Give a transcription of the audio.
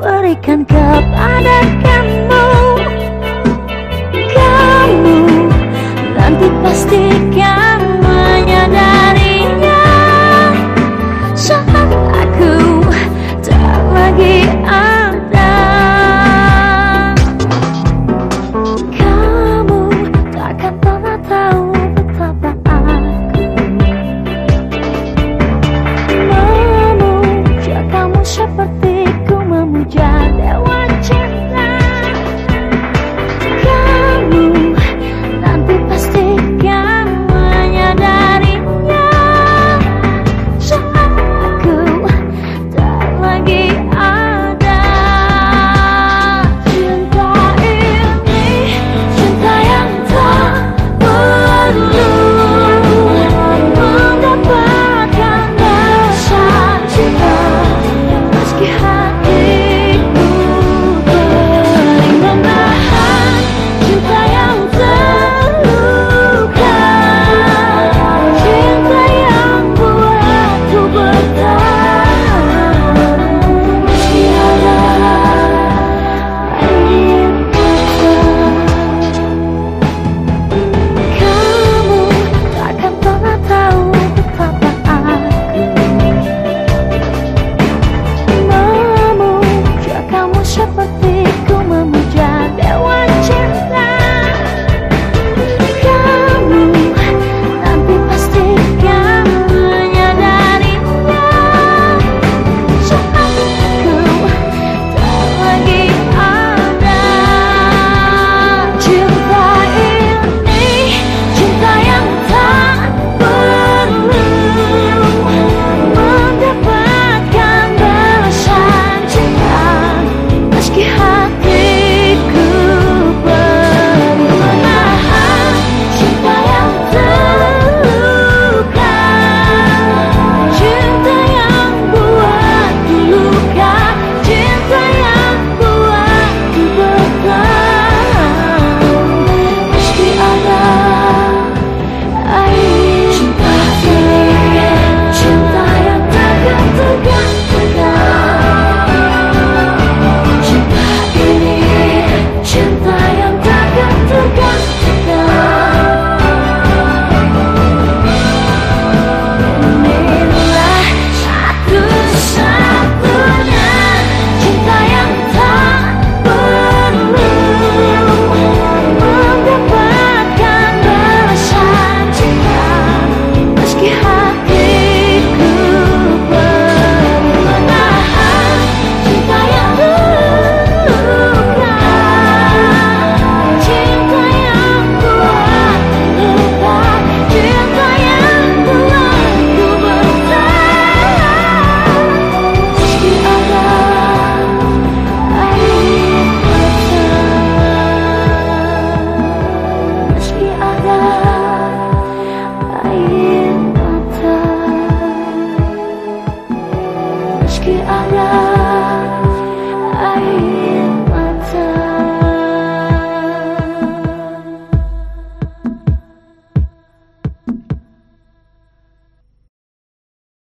berikan kepada kamu Kamu nanti pastikan hatiku memuja dewa 你安然。